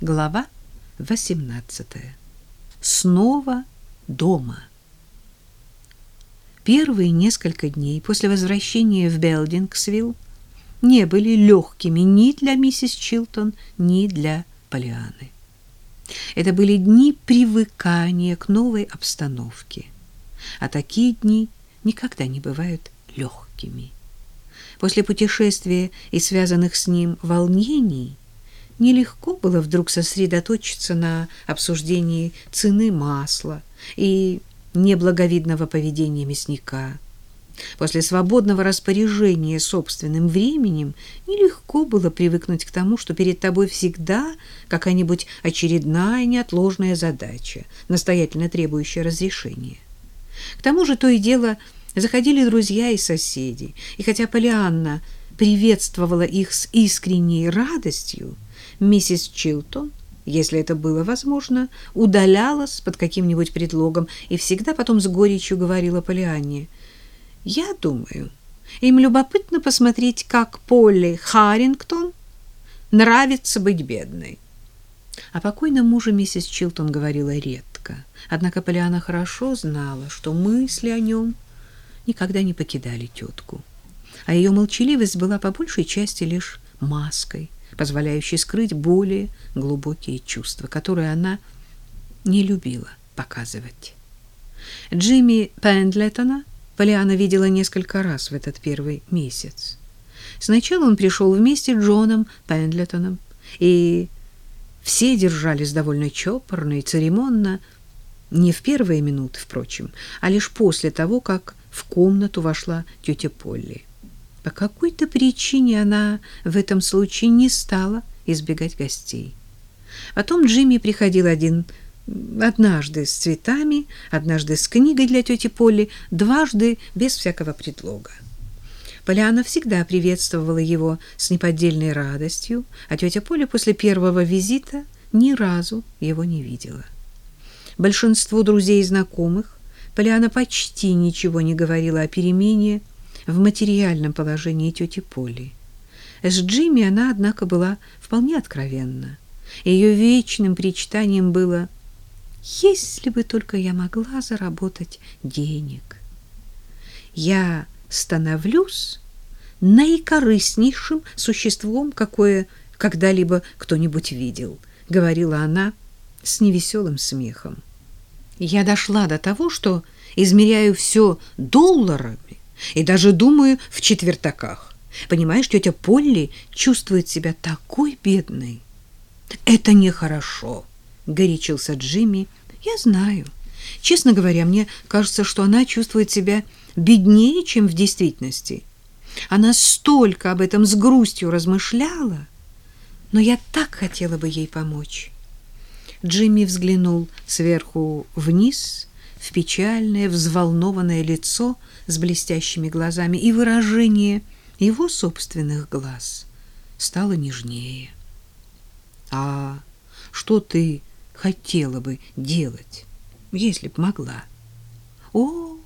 Глава 18. Снова дома. Первые несколько дней после возвращения в Белдингсвилл не были легкими ни для миссис Чилтон, ни для Полианы. Это были дни привыкания к новой обстановке. А такие дни никогда не бывают легкими. После путешествия и связанных с ним волнений нелегко было вдруг сосредоточиться на обсуждении цены масла и неблаговидного поведения мясника. После свободного распоряжения собственным временем нелегко было привыкнуть к тому, что перед тобой всегда какая-нибудь очередная неотложная задача, настоятельно требующая разрешения. К тому же то и дело заходили друзья и соседи, и хотя Полианна приветствовала их с искренней радостью, миссис Чилтон, если это было возможно, удалялась под каким-нибудь предлогом и всегда потом с горечью говорила Полианне: "Я думаю, им любопытно посмотреть, как Полли Харингтон нравится быть бедной". О покойном муже миссис Чилтон говорила редко, однако Полианна хорошо знала, что мысли о нем никогда не покидали тетку, а ее молчаливость была по большей части лишь маской позволяющий скрыть более глубокие чувства, которые она не любила показывать. Джимми Пендлетона Полиана видела несколько раз в этот первый месяц. Сначала он пришел вместе с Джоном Пендлетоном, и все держались довольно чопорно и церемонно, не в первые минуты, впрочем, а лишь после того, как в комнату вошла тетя Полли. По какой-то причине она в этом случае не стала избегать гостей. Потом Джимми приходил один однажды с цветами, однажды с книгой для тети Полли, дважды без всякого предлога. Поляна всегда приветствовала его с неподдельной радостью, а тетя Поля после первого визита ни разу его не видела. Большинству друзей и знакомых Поляна почти ничего не говорила о перемене в материальном положении тети Поли. С Джимми она, однако, была вполне откровенна. Ее вечным причитанием было «Если бы только я могла заработать денег, я становлюсь наикорыстнейшим существом, какое когда-либо кто-нибудь видел», — говорила она с невеселым смехом. «Я дошла до того, что измеряю все долларами, и даже думаю в четвертаках. Понимаешь, тетя Полли чувствует себя такой бедной. Это нехорошо, горячился Джимми. Я знаю. Честно говоря, мне кажется, что она чувствует себя беднее, чем в действительности. Она столько об этом с грустью размышляла, но я так хотела бы ей помочь. Джимми взглянул сверху вниз в печальное, взволнованное лицо с блестящими глазами, и выражение его собственных глаз стало нежнее. А что ты хотела бы делать, если б могла? О,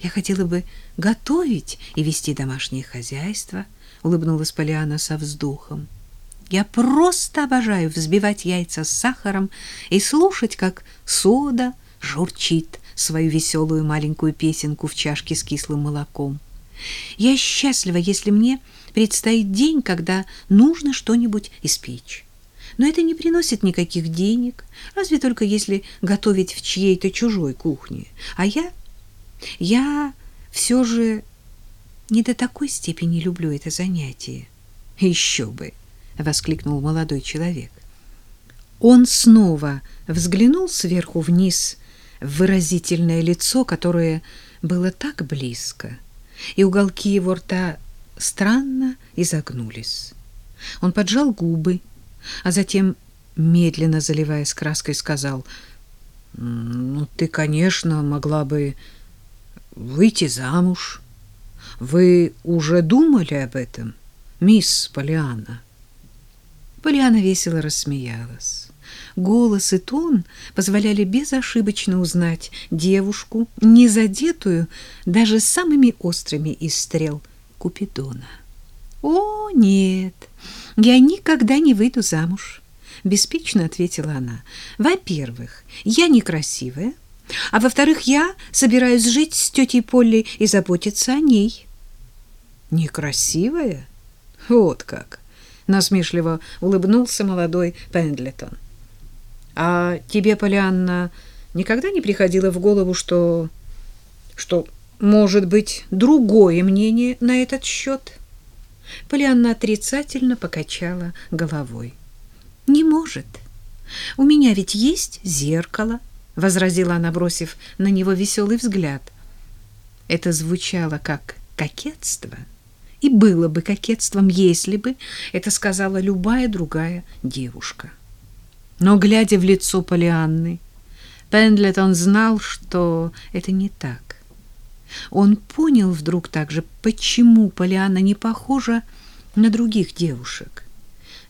я хотела бы готовить и вести домашнее хозяйство, улыбнулась Полиана со вздохом. Я просто обожаю взбивать яйца с сахаром и слушать, как сода журчит свою веселую маленькую песенку в чашке с кислым молоком. Я счастлива, если мне предстоит день, когда нужно что-нибудь испечь. Но это не приносит никаких денег, разве только если готовить в чьей-то чужой кухне. А я... я все же не до такой степени люблю это занятие. Еще бы! — воскликнул молодой человек. Он снова взглянул сверху вниз выразительное лицо, которое было так близко, и уголки его рта странно изогнулись. Он поджал губы, а затем, медленно заливаясь краской, сказал, «Ну, ты, конечно, могла бы выйти замуж. Вы уже думали об этом, мисс Полиана?» Полиана весело рассмеялась. Голос и тон позволяли безошибочно узнать девушку, не задетую даже самыми острыми из стрел Купидона. «О, нет, я никогда не выйду замуж. беспечно ответила она. Во-первых, я некрасивая, а во-вторых, я собираюсь жить с тетей Полли и заботиться о ней. Некрасивая? Вот как, насмешливо улыбнулся молодой Пендлетон. А тебе, Полианна, никогда не приходило в голову, что что может быть другое мнение на этот счет? Полианна отрицательно покачала головой. Не может. У меня ведь есть зеркало, возразила она, бросив на него веселый взгляд. Это звучало как кокетство, и было бы кокетством, если бы это сказала любая другая девушка. Но глядя в лицо Полианны, Пендлетон знал, что это не так. Он понял вдруг также, почему Полианна не похожа на других девушек.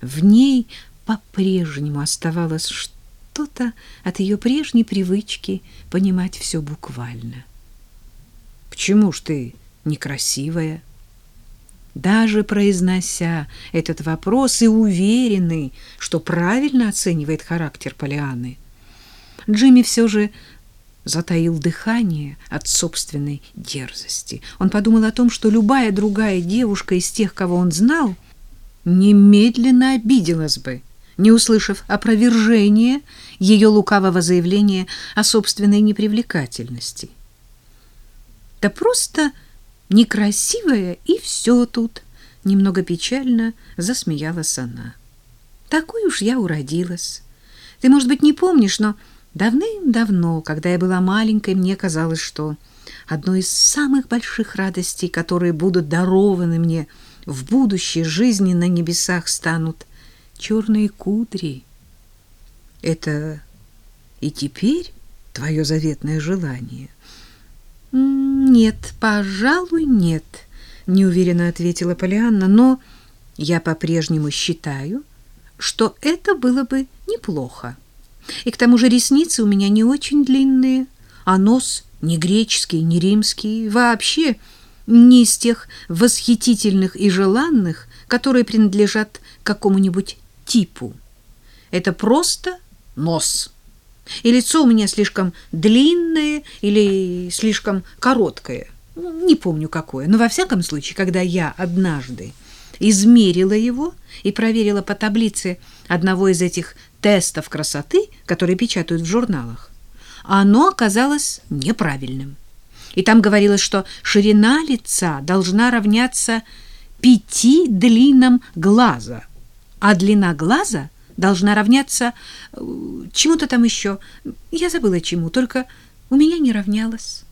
В ней по-прежнему оставалось что-то от ее прежней привычки понимать все буквально. «Почему ж ты некрасивая?» Даже произнося этот вопрос и уверенный, что правильно оценивает характер Полианы, Джимми все же затаил дыхание от собственной дерзости. Он подумал о том, что любая другая девушка из тех, кого он знал, немедленно обиделась бы, не услышав опровержения ее лукавого заявления о собственной непривлекательности. Да просто некрасивая, и все тут. Немного печально засмеялась она. Такой уж я уродилась. Ты, может быть, не помнишь, но давным-давно, когда я была маленькой, мне казалось, что одной из самых больших радостей, которые будут дарованы мне в будущей жизни на небесах, станут черные кудри. Это и теперь твое заветное желание — нет, пожалуй, нет, неуверенно ответила Полианна, но я по-прежнему считаю, что это было бы неплохо. И к тому же ресницы у меня не очень длинные, а нос не греческий, не римский, вообще не из тех восхитительных и желанных, которые принадлежат какому-нибудь типу. Это просто нос и лицо у меня слишком длинное или слишком короткое. Ну, не помню какое, но во всяком случае, когда я однажды измерила его и проверила по таблице одного из этих тестов красоты, которые печатают в журналах, оно оказалось неправильным. И там говорилось, что ширина лица должна равняться пяти длинам глаза, а длина глаза — должна равняться э, чему-то там еще. Я забыла чему, только у меня не равнялась.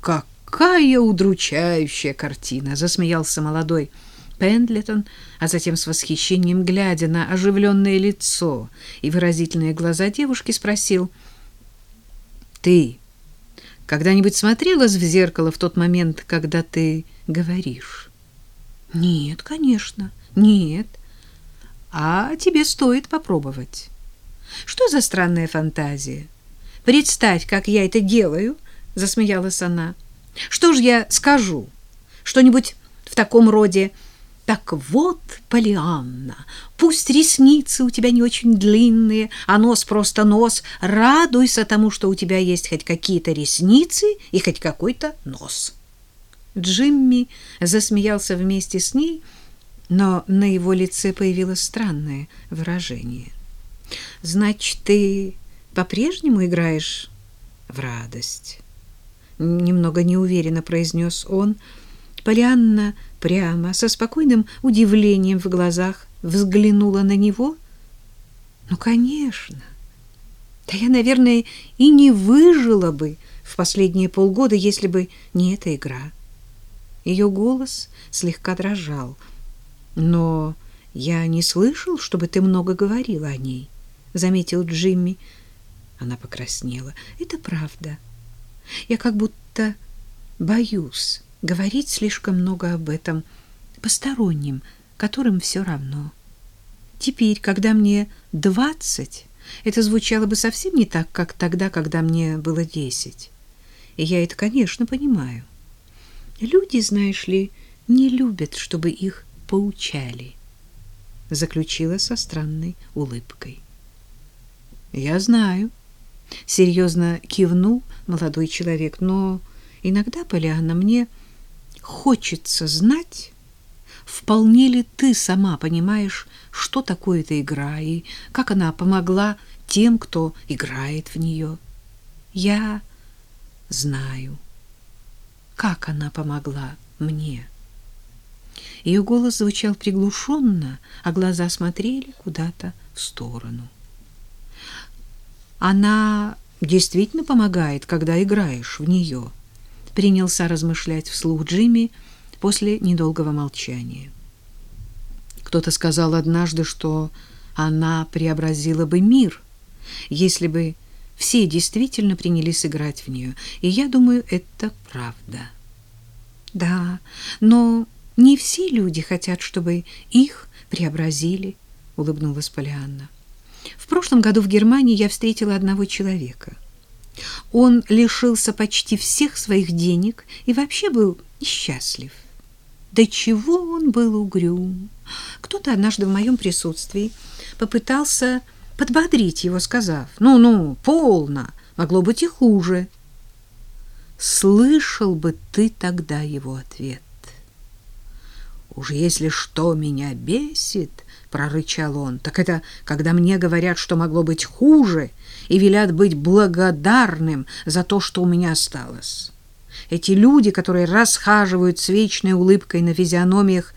Какая удручающая картина, засмеялся молодой Пендлетон, а затем с восхищением глядя на оживленное лицо и выразительные глаза девушки спросил: "Ты когда-нибудь смотрелась в зеркало в тот момент, когда ты говоришь?" "Нет, конечно. Нет а тебе стоит попробовать. Что за странная фантазия? Представь, как я это делаю, засмеялась она. Что ж я скажу? Что-нибудь в таком роде так вот, Полианна, пусть ресницы у тебя не очень длинные, а нос просто нос, радуйся тому, что у тебя есть хоть какие-то ресницы и хоть какой-то нос. Джимми засмеялся вместе с ней, но на его лице появилось странное выражение. «Значит, ты по-прежнему играешь в радость?» Немного неуверенно произнес он. Полианна прямо, со спокойным удивлением в глазах, взглянула на него. «Ну, конечно! Да я, наверное, и не выжила бы в последние полгода, если бы не эта игра». Ее голос слегка дрожал — но я не слышал, чтобы ты много говорила о ней, заметил Джимми. Она покраснела. Это правда. Я как будто боюсь говорить слишком много об этом посторонним, которым все равно. Теперь, когда мне двадцать, это звучало бы совсем не так, как тогда, когда мне было десять. И я это, конечно, понимаю. Люди, знаешь ли, не любят, чтобы их поучали. заключила со странной улыбкой. Я знаю, серьезно кивнул молодой человек, но иногда, Полианна, мне хочется знать, вполне ли ты сама понимаешь, что такое эта игра и как она помогла тем, кто играет в нее. Я знаю, как она помогла мне. Ее голос звучал приглушенно, а глаза смотрели куда-то в сторону. Она действительно помогает, когда играешь в нее, принялся размышлять вслух Джимми после недолгого молчания. Кто-то сказал однажды, что она преобразила бы мир, если бы все действительно принялись играть в нее, и я думаю, это правда. Да, но не все люди хотят, чтобы их преобразили, улыбнулась Полианна. В прошлом году в Германии я встретила одного человека. Он лишился почти всех своих денег и вообще был несчастлив. До чего он был угрюм. Кто-то однажды в моем присутствии попытался подбодрить его, сказав, «Ну-ну, полно, могло быть и хуже». Слышал бы ты тогда его ответ. «Уж если что меня бесит, — прорычал он, — так это когда мне говорят, что могло быть хуже, и велят быть благодарным за то, что у меня осталось. Эти люди, которые расхаживают с вечной улыбкой на физиономиях,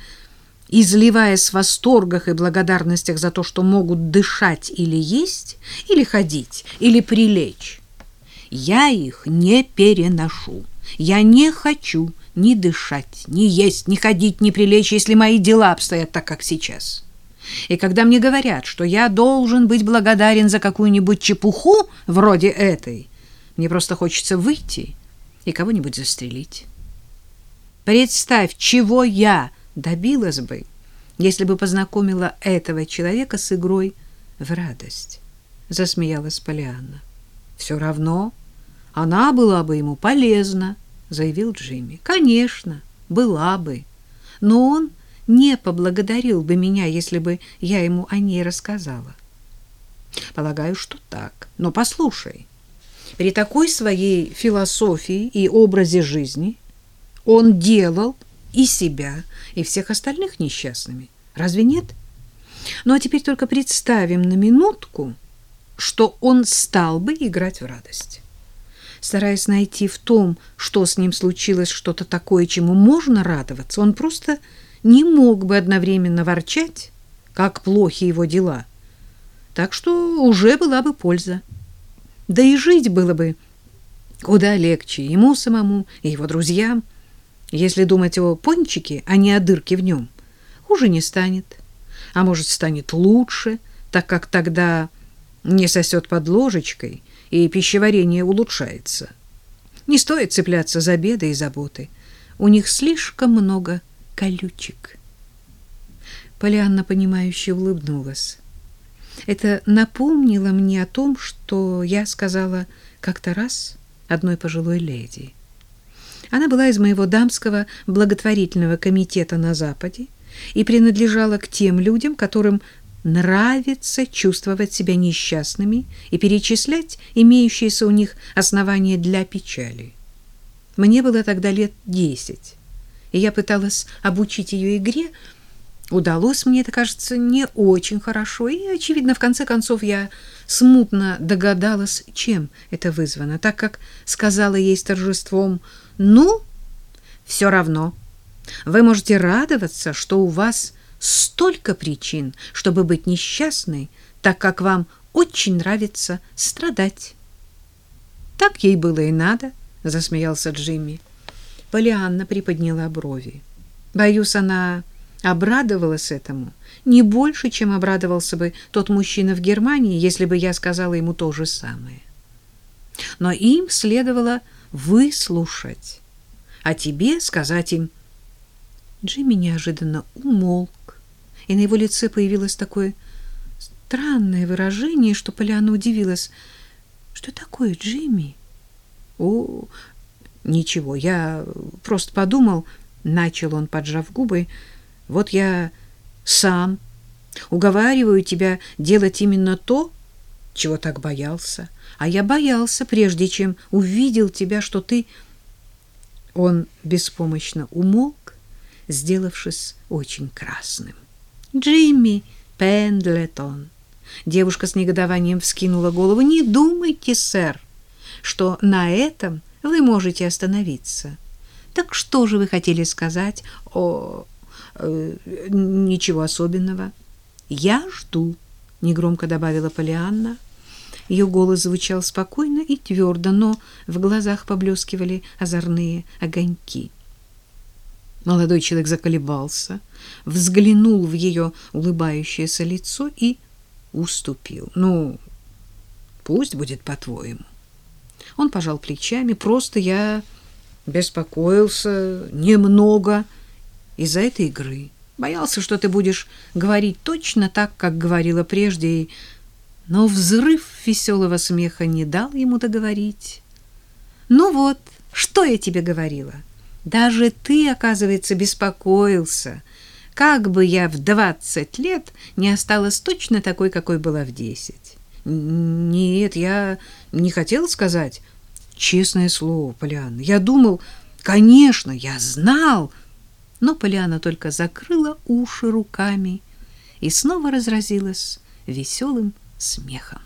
изливаясь в восторгах и благодарностях за то, что могут дышать или есть, или ходить, или прилечь. Я их не переношу. Я не хочу ни дышать, ни есть, ни ходить, ни прилечь, если мои дела обстоят так, как сейчас. И когда мне говорят, что я должен быть благодарен за какую-нибудь чепуху вроде этой, мне просто хочется выйти и кого-нибудь застрелить. Представь, чего я добилась бы, если бы познакомила этого человека с игрой в радость. Засмеялась Полианна. Все равно она была бы ему полезна, заявил Джимми. Конечно, была бы. Но он не поблагодарил бы меня, если бы я ему о ней рассказала. Полагаю, что так. Но послушай, при такой своей философии и образе жизни он делал и себя, и всех остальных несчастными. Разве нет? Ну а теперь только представим на минутку, что он стал бы играть в радость. Стараясь найти в том, что с ним случилось что-то такое, чему можно радоваться, он просто не мог бы одновременно ворчать, как плохи его дела. Так что уже была бы польза. Да и жить было бы куда легче ему самому и его друзьям. Если думать о пончике, а не о дырке в нем, хуже не станет. А может, станет лучше, так как тогда не сосет под ложечкой, и пищеварение улучшается. Не стоит цепляться за беды и заботы. У них слишком много колючек. Полианна, понимающе улыбнулась. Это напомнило мне о том, что я сказала как-то раз одной пожилой леди. Она была из моего дамского благотворительного комитета на Западе и принадлежала к тем людям, которым нравится чувствовать себя несчастными и перечислять имеющиеся у них основания для печали. Мне было тогда лет десять и я пыталась обучить ее игре. Удалось мне это, кажется, не очень хорошо, и, очевидно, в конце концов я смутно догадалась, чем это вызвано, так как сказала ей с торжеством «Ну, все равно, вы можете радоваться, что у вас столько причин, чтобы быть несчастной, так как вам очень нравится страдать». «Так ей было и надо», — засмеялся Джимми. Полианна приподняла брови. Боюсь, она обрадовалась этому не больше, чем обрадовался бы тот мужчина в Германии, если бы я сказала ему то же самое. Но им следовало выслушать, а тебе сказать им. Джимми неожиданно умолк, и на его лице появилось такое странное выражение, что Полианна удивилась. Что такое, Джимми? О, Ничего, я просто подумал, начал он, поджав губы, вот я сам Уговариваю тебя делать именно то, чего так боялся. А я боялся, прежде чем увидел тебя, что ты... Он беспомощно умолк, сделавшись очень красным. Джимми Пендлетон. Девушка с негодованием вскинула голову. Не думайте, сэр, что на этом вы можете остановиться. Так что же вы хотели сказать? О, э, ничего особенного. Я жду, негромко добавила Полианна. Ее голос звучал спокойно и твердо, но в глазах поблескивали озорные огоньки. Молодой человек заколебался, взглянул в ее улыбающееся лицо и уступил. Ну, пусть будет по-твоему. Он пожал плечами. Просто я беспокоился немного из-за этой игры. Боялся, что ты будешь говорить точно так, как говорила прежде, но взрыв веселого смеха не дал ему договорить. Ну вот, что я тебе говорила? Даже ты, оказывается, беспокоился. Как бы я в двадцать лет не осталась точно такой, какой была в десять. Нет, я не хотел сказать. Честное слово, Полианна, я думал, конечно, я знал. Но Полианна только закрыла уши руками и снова разразилась веселым смехом.